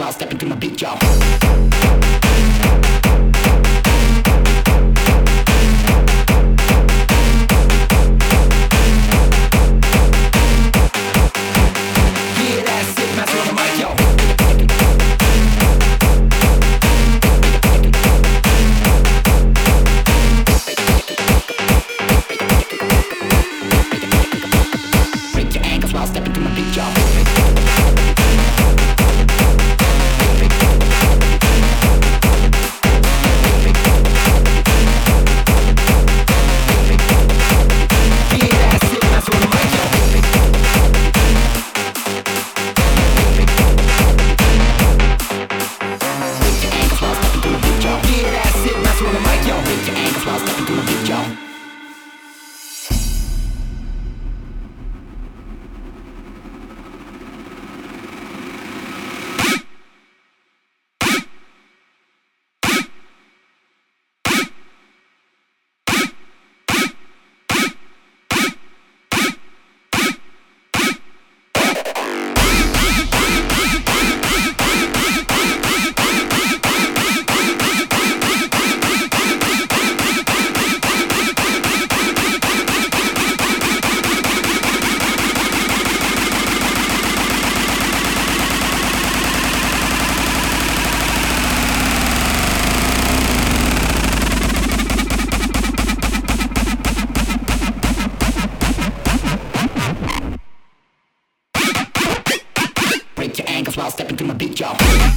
while stepping to my beat, y'all. step into my beat, y'all.